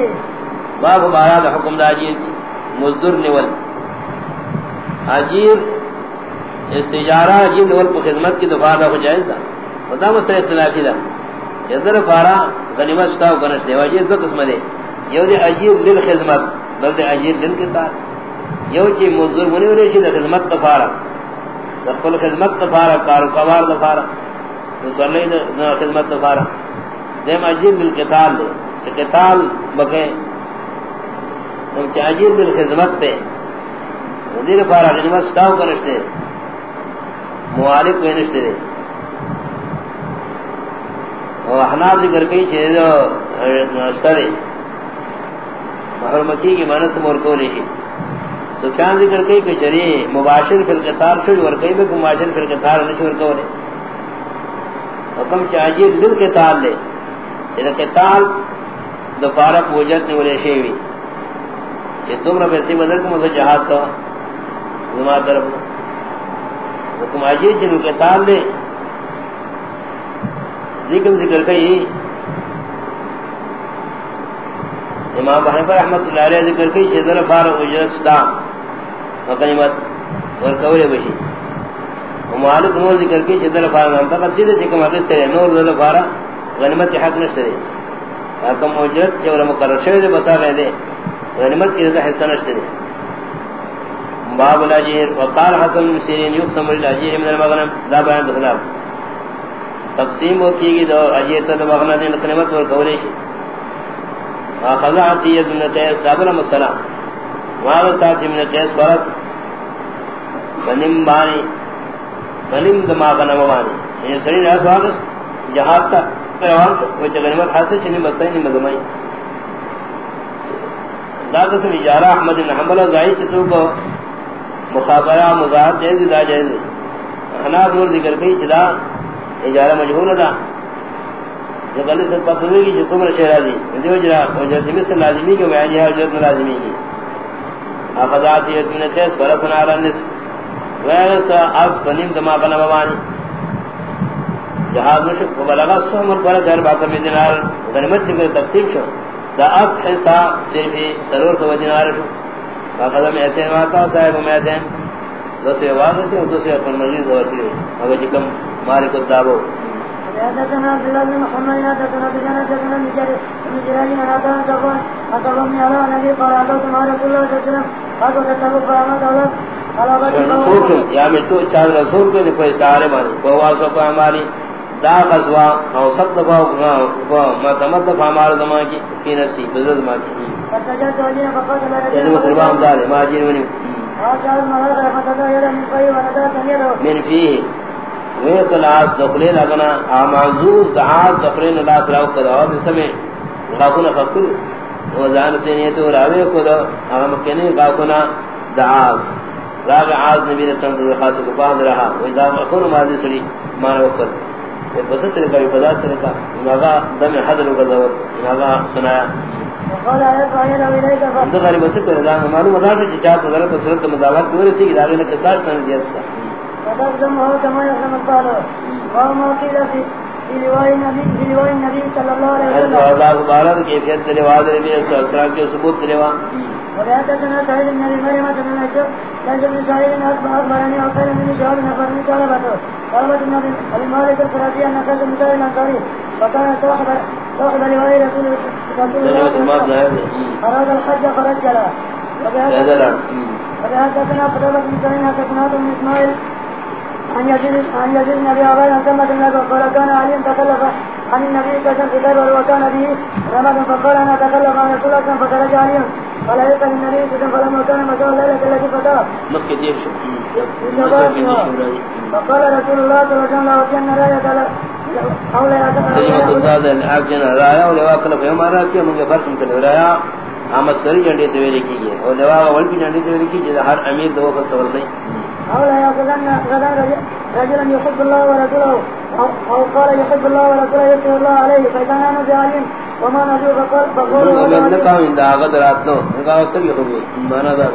جی۔ باب بارا دا حکم دا عجیر کی مزدور نول عجیر استجارہ عجیر نول پر خدمت کی دفاع دا ہو جائز دا۔ خدا مستر اختلافی دا۔ جدر فارا غنیمت ستاو کنش دے۔ عجیر دو قسم دے۔ یو دے عجیر لیل خدمت، بل دے عجیر لیل کتار۔ یو چی مزدور منی ولی چی جی دا خدمت دفارا دا کل خدمت دفارا کارو کبار دفارا تو سرلی دا خدمت دفارا دیم عجیر لیل قتال دے۔ قتال بکے۔ تم چاجیر بل خدمت تے۔ ندیر پارا خدمت ستاو کنشتے موالک کوئی دے اور احناب ذکر کئی چیزو سترے محرمتی کی منس مورکو لیشی سکان ذکر کئی کہ چری مباشر فی القتار شوی ورکی بک مباشر فی القتار نشی ورکو لے حکم چاجیر دل قتال لے۔ چیزا قتال دفارہ پوجت نولے شیوی یہ تم رب ایسی بدل کو مجھے جہاد کا زمان طرف. حکم آجی چنو کے تال دے ذکر ذکر کئی امام بحنفہ رحمت اللہ علیہ ذکر کئی چیزر فارغ اجرت ستا وقیمت ورکولی بشی ومعالک نور ذکر کئی چیزر فارغ انتا قد سیدھے چکم حقیست ہے نور ذل فارغ غنیمت حق نشتے حکم اجرت چورا مقرر شوئے دے بسا گئے دے غنیمت کی رضا حصہ نشتے دے باب الاجیر، وقال حسن سیرین، یقسم الاجیر من المغنم. لا بیان بخلاف تقسیم ہو کی گی دو اجیر تا مغنم دین قنیمت ورکولی شی آخذ عطیت من قیس دابر مسلام وآغا ساتھی من قیس برس فنم بانی. فنم دماغ نموانی یعنی یہ سرین راس واغس جہاد تا پیوان تا غنیمت حاصل چنی مستین مزمائی دا قسم اجارہ احمد بن حنبل زائی چتو کو مخابرہ مزاحت جائز دا جائز انا دور ذکر کئی چدا اجارہ مجہور دا۔ جو سے پتہ ہوئی کہ تم شہرا دی دیو جرا وجہ مثل لازمی کہ میں یہ وجہ لازمی کی اخذات یہ من تیس برسنا علی النس ویرس اس بنیم دما بنا بوانی جہاد مشک بلغا سومر پر ہر بات میں دینار غنیمت کی تقسیم شو۔ دا اس حصہ صرف سرور سو دینار شو۔ فقدم ایتین واتا صاحب میتین دو سے واضح سے دو سے اپن مجلس اور کی۔ اگر جکم مالک الدابو۔ حدثنا عبد الله بن محمد حدثنا بجانا حدثنا من جلال من عطاء تقول أقبضني على نبي قال عدوت مع رسول الله صلى الله عليه وسلم۔ قال وكتبوا فأمد أولاد یا میں تو چاند رسول کو کوئی سارے مانی کو واسو کو ہماری دا غزوا او صد دفع کو متمد فامار زمان کی فی نفسی بزرد زمان کی. یعنی مسلمان دار ما جین ونی من فیہ ویت الاس دخلے لگنا آمازوز دعاز دخلین اللہ علیہ وسلم بسمیں غاقونا فکر وزان سینیتو راوے اغا مکینی غاقونا دعاز راگ عاز نبی رسول اللہ خاص کو باندھ رہا ویدہ مخون ماضی سڑی مانا وقت بسط لکا بپداس لکا انہا دم حضر وقت انہا سنایا اندر غالب بسط لکا معلوم مدار سے چاہتا ذرا بسرت مداوات کی ورسی کی داغی نے قصاص کرنے دیا سا فتقدمه كما يحرم الطالب وما قيل في لواء النبي في لواء النبي صلى الله عليه وسلم هذا مبارك كيفية لواء النبي صلى الله عليه وسلم کے ثبوت لواء وحدثنا سعيد بن ابي مريم بن نجد ليس بن سعيد اخبرني وقال من شهاب اخبرني طلبته طلبت النبي ابي مالك الفراتي ان كان سعيد الانصاري فكان صاحب صاحب لواء رسول رسول الله اراد الحج فرجل. وحدثنا قتيبة بن سعيد حدثنا بن اسماعيل عن يزيد عن يزيد بن ابي عبيد عن سمة بن قال كان علي تكلف عن النبي كشف كتاب وكان به رمض فقال انا اتكلف عن رسول الله فخرج قال كان مساء التي فتاه فقال رسول الله صلى الله عليه وسلم حول من ہم سری جنڈے تے ویلے کی ہے اور لوا ول کی جنڈے تے ویلے کی جے ہر امیر دو کو سے حول يا غدان غدان رجلا يحب الله ورسوله او قال يحب الله ورسوله يسر الله عليه فاذا انا بعلم وما نجو فقال فقول من نکاح ان داغت رات نو نکاح اس کی ہوگی مانا دا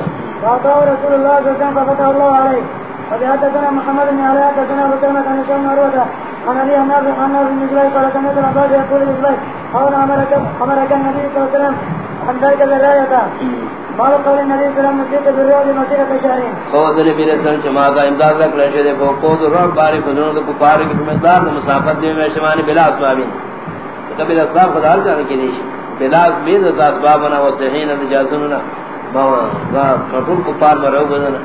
فقال رسول الله صلى الله عليه وسلم ففتح الله عليه وبهذا محمد بن ابو سلمة عن هشام مروة عن النافع عن ابي بن جبير قال سمعت العباد يقول لجبير حول امرك امرك النبي صلى الله عليه وسلم. کا ذرا تھا باب قول النبي صلى الله عليه وسلم نسيت بالروح مسيرة شهرين قول نبی علیہ السلام چما کا امداد رکھ رہے کو کو روح باری فضلوں کو پار کی مقدار مسافت میں شمانی بلا اسبابی کبھی اسباب خدا جانے کے لیے۔ بلا بید اسباب بنا ہوتے ہیں نہ جازننا ما مفهوم کو پار مرو بدنا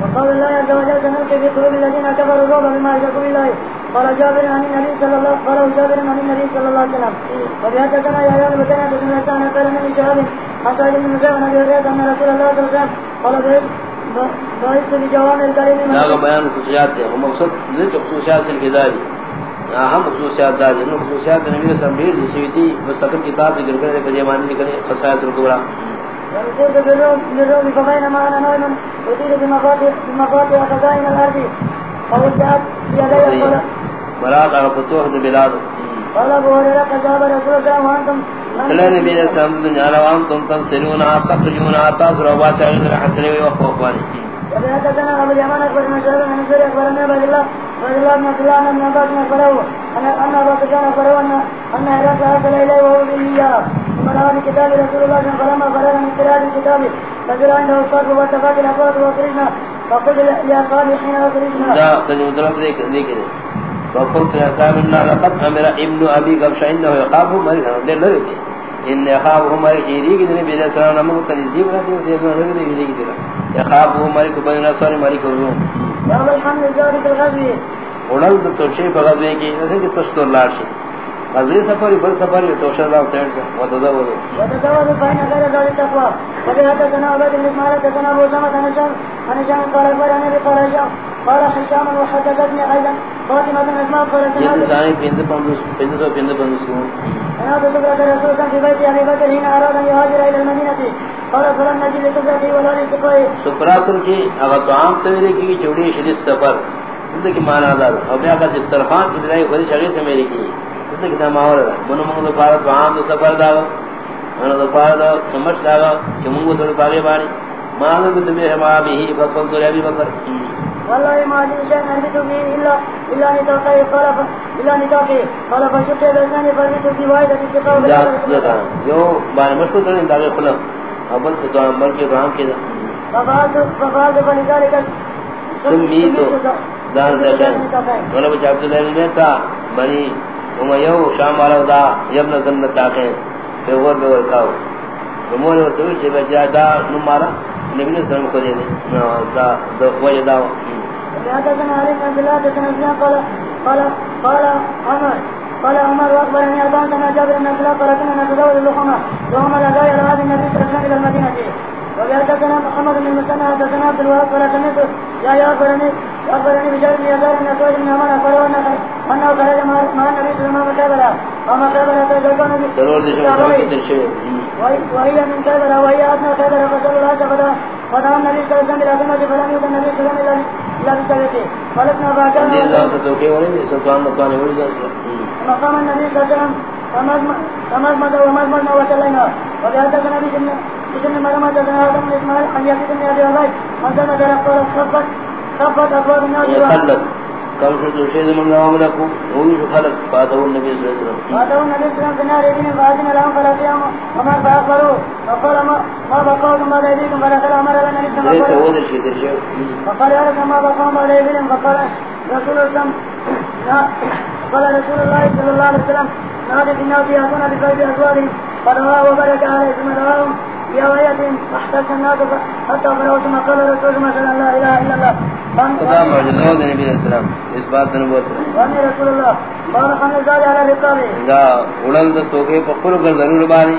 وقال الله عز وجل سنلك في قلوب الذين كفروا الرعب بما اشركوا بالله قال جابر عن النبي صلى الله قال جابر عن النبي صلى الله عليه وسلم الذين امنوا كان قال من شهاد حتى من زمن ابي هريره ان رسول الله صلى الله عليه وسلم قال بعثت بجوامع الكلم نا بیان خصوصیات ہے مقصد نہیں خصوصیات سے کداری ہم خصوصیات دار ہیں۔ خصوصیات نبی صلی اللہ علیہ وسلم جسی مستقل کتاب ذکر کرے پر یہ معنی کرے خصائص الکبرى ورسولت بالروم فبينما انا نائم اتيت بمفاتيح بمفاتيح خزائن بيدي قال ابو هريره كذاب رسول الله وانتم صلی نبی علیہ السلام دنیا روان تم تنصرون آتا تجون آتا سروبا چاہیے حسنی وی وقوفانی ابو اليمان اكبر من شهر من سوري اخبرنا الله عبد الله بن عباس بن اخبره ان ان ابا سفيان اخبره ان ان هرقل وهو باياه ثم راى بكتاب رسول الله فلما فرغ من قراءه الكتاب نزل عنده الصلاه واتفاق الاصوات وخرجنا فقل لاصحابه حين خرجنا لا تجو طرف دیکھ دیکھ وقلت يا صاحب الله لقد امر ابن ابي قبش انه يخاف مريض لے لے ان يخاف عمر يريد ان بيد سلام نمو تنزيب رہتے ہیں یہ نہ لگے یہ کی طرح يخاف عمر کو بنا سارے ماری کو يا الحمد لله في الغزو اڑل تو چھ بغاوے کی ایسے کہ تشتو لاش۔ غزوی سفر بل سفر یہ تو شدا سینٹ سے وتزود وتزود فإن غير ذلك تقوى وبهذا كان عبد بن اسماعيل كان ابو هشام عن هشام قال اخبرني قال هشام قال هشام وحدثتني ايضا فاطمة بن اسماء قالت یہ زانی پند پندس پند سو۔ پند پندس کو انا بسبرة رسول الله في بيت ابي بكر حين اراد ان يهاجر الى المدينة قال فلم نجد لسبرته ولا لسقائه سپراسر کی اگر تو عام طویلے کی چوڑی شدید سفر۔ کی معنی اور کی شغیر سے میری کی۔ کی عام سمجھ کہ بانی۔ بکر۔ والله ما عندي شيء نربط به إلا إلا نتاقه قال. إلا نتاقه قال فشفت بلساني فربط في واحدة اتقاء جو بارے مشکل کرنے داغے خلق اول تو دعا مر کے رام کے دا ففعلت ففعلت فلذلك سمی تو دار زیادہ ولا بچا عبداللہ میں تا بنی امیو شام والا دا یبن سنت تاقیں بے غور بے غور کھاؤ تمہنے وہ تو چھے بچا دا نمارا نبی نے سلام کو دے دے. دا دا وجہ دا حدثنا علي بن عبد الله حدثنا سفيان قال قال قال عمر قال عمر واخبرني اربعه عن جابر بن عبد الله قال كنا نتزوج اللحمه وهم لا غير هذه النبي صلى الله عليه وسلم الى المدينه وحدثنا محمد بن المثنى حدثنا عبد الوهاب قال سمعت يا يا اخبرني اخبرني بشار بن يزار بن اسود بن عمر اخبره انه خرج مع النبي صلى الله عليه وسلم كبلا وما ضرور دے شو وهي من كبلا وهي ادنى كبلا فصلوا شفدا فدعا النبي صلى الله عليه وسلم الى النبي صلى الله عليه وسلم الا بسببه فلتنا فاكرنا دے ذات تو کہ ولی سلطان مکان ولی ذات مقام النبي صلى الله عليه وسلم فمزمد ومزمدنا وسلينا وبهذا النبي بسم مرمى جزنا آدم من اسماعيل عن يزيد بن أبي عبيد عن سنة جرق قال خفت خفت أبواب الناس خلق۔ کم شد شید من نوام لکو اوی شو خلق فاتو النبی صلی اللہ علیہ وسلم فاتو النبي صلى الله عليه وسلم يدين فأذن لهم فلا قيام وما فأخبروا وقال ما بقاكم بعد أمر لنا نبت ليس هو در شید در شید فقال يا رب ما بقاهم بعد أيديهم فقال رسول الله قال رسول الله صلى الله عليه وسلم نادي في الناس يأتون بقيد أزواجهم فدعا وبرك عليه ثم دعاهم يا ويد احتج الناس حتى فروا ثم قال رسول الله صلى الله اله الا الله خدا معجزہ دے نبی السلام اس بات نے بول وانی رسول الله قال خمس زاد على رقابه دا اڑل دے تو کے پکڑ کر ضرور بانی۔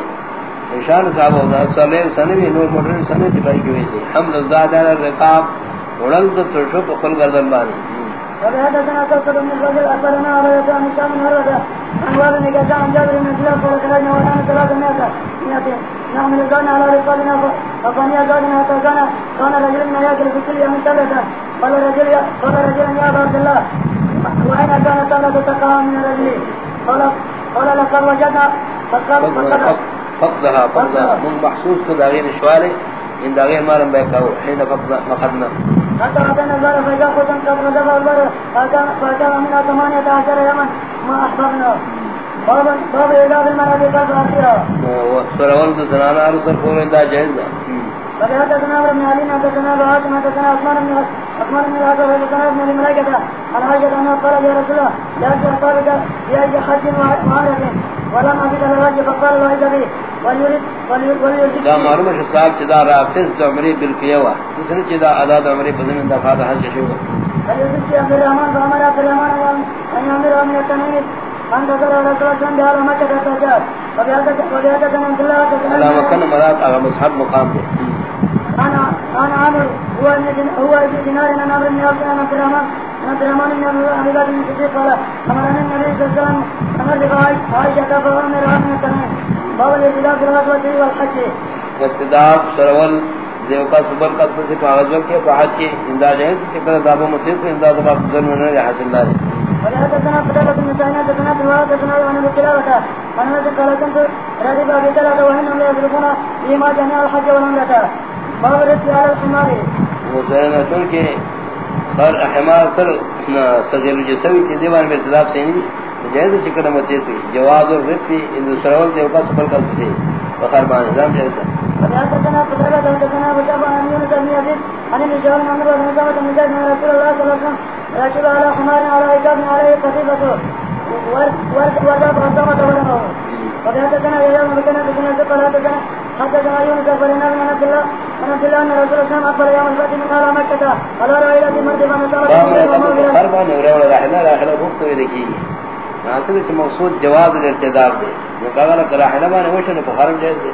انشاء صاحب ہوگا سلے سنوی نور موٹر سنوی کی بائی کی ہوئی تھی حمل زاد على الرقاب اڑل دے تو شو پکڑ کر ضرور بانی۔ وبهذا قصد من الرجل أخبرنا على يسان هشام بن عروة عن والد كشام عن جابر بن عبد الله قال خرجنا ونحن ثلاث مئة نحمل الزان على رقابنا فقال زادنا حتى كان كان رجل ياكل في كل يوم ثلاثة قال رجل قال رجل يا عبد الله. كانت من قال قال لقد وجدنا. فقال فقدها فقدها من محسوس کو ان داغیر مارم بیکاو حين فقدنا. حتى أتينا البر فإذا خذن قد غضب البر فكان من ثمانية عشر يوما. ما أحببنا باب باب اذا بالمراد قال اخيرا سرول تو زنانا اور سر کو دا جائز دا فقال حدثنا عمرو بن علي حدثنا ابو عاصم حدثنا عثمان بن عثمان بن العاص حدثنا ابن الملائكة عن عائشة انه قال يا رسول الله لا في اي حج وعمرة ولم اجد الحج فقال له اذا به وليرد وليرد دا معلوم ہے صاحب چدا رافض دا عمری بالکیوا جس نے چدا ادا دا عمری بدن دا فاض حج شو وليرد في عبد الرحمن فامر عبد الرحمن ان يامر من التنين ذكر رسول الله صلى الله عليه وسلم تجار وبهذا وبهذا كان عبد الله اللہ مکن مراد اغا مصحب مقام دے انا انا عامر هو ابن هو ابن دينار انا عامر بن عبد الله بن الرحمن بن الرحمن بن ابي بكر بن الصديق قال امرنا النبي صلى الله عليه وسلم امر بقاء عائشة فامر من التنين باب الابتداء في الغزوة والحج ابتداء سرول دیو کا صبر کا سے کاغذوں کے فحج کی انداز ہے کہ کر دابو مصیب کو انداز کا ظلم نہ ہے حاصل دار ولحدثنا قتادة بن سعيد حدثنا ابن وهب حدثنا عن ابي قلابة عن انس قال كنت رديف ابي قلابة وانهم لا يدركون فيما جميع الحج والعمرة باب الرزق على الحمار وہ ذرا چون کے ہر احمار سر سجل جسوی کے دیوان میں اختلاف سے نہیں جائز چکر متے تھی جواز اور رتی ان سرول دیو کا سفر کا سے بخار بان نظام جائز تھا ولحدثنا قتادة حدثنا ابو جعفر عن يونس بن يزيد عن ابن شهاب عن عمرو بن ثابت بن زيد عن رسول الله صلى الله عليه وسلم ركب على حمار على ركاب عليه قصيبة وردت غضمة ولمه وحدثنا يا يوم بكنا بكنا ذكر حدثنا حدثنا يونس بن نبي عن عبد الله عن عبد الله ان رسول الله اخبر يوم الفتح من على رأيلة مرتبة من طلب ہر بان اور راحلہ راحلہ بخت ہوئی دیکھی حاصل ہے مقصود جواز الارتداب دے. راحلہ بان ہوشن کو حرم جائز دے.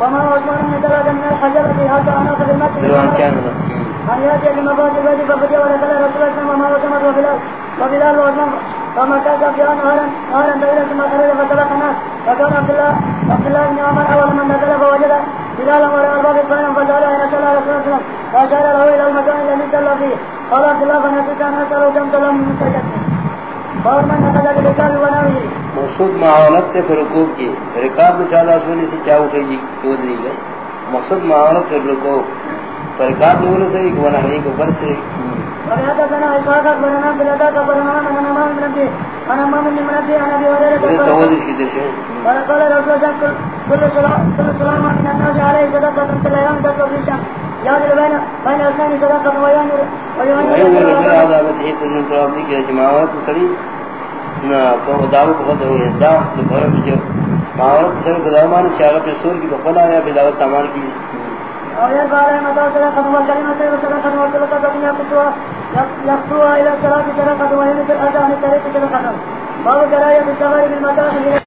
وما عثمان بن طلحة من أنا في المسجد. دروان کیا نہ أن يأتي بمفاد الوادي ففتح ودخل رسول الله صلى الله عليه وسلم وبلال وبلال وعثمان فما كان في أن نهارا نهارا طويلا ثم خرج فسبق الناس فكان عبد الله عبد الله بن عمر أول من دخل فوجد. صلى الله عليه وسلم له المكان الذي صلى فيه قال عبد الله كم صلى من سجدته اور من مقصود معاونت تے پھر رکوع کی رکاب میں چاہتا سونے سے کیا اٹھے گی کیوں دری گئے مقصد معاونت پھر رکوع فرکاب میں سے ایک بنا ہے کہ بر سے وحدثنا إسحاق أخبرنا بلادات أخبرنا من أنا ما من نبي أنا ما من نبي أنا أبي هريرة یہ قال سوال اس کی درش ہے قال قال رسول الله كل كل سلام من الناس عليه صدقة في الأيام تطلب الشام بين بين اثنين صدقة وينور یہ رسول وينور عذابت ہے تجن تو اپنی کہ تو دعو کو خود دا تو بھر جو معاونت سے گزارمان شاغت رسول کی بخلا یا بلاوت سامان کی اور یہ بارے میں تو صدقة والكلمة صدقة والصدقة يقطوها يقطوها إلى الصلاة صدقة وينور الأذان طريق صدقة باب جراية السفر بالمتاح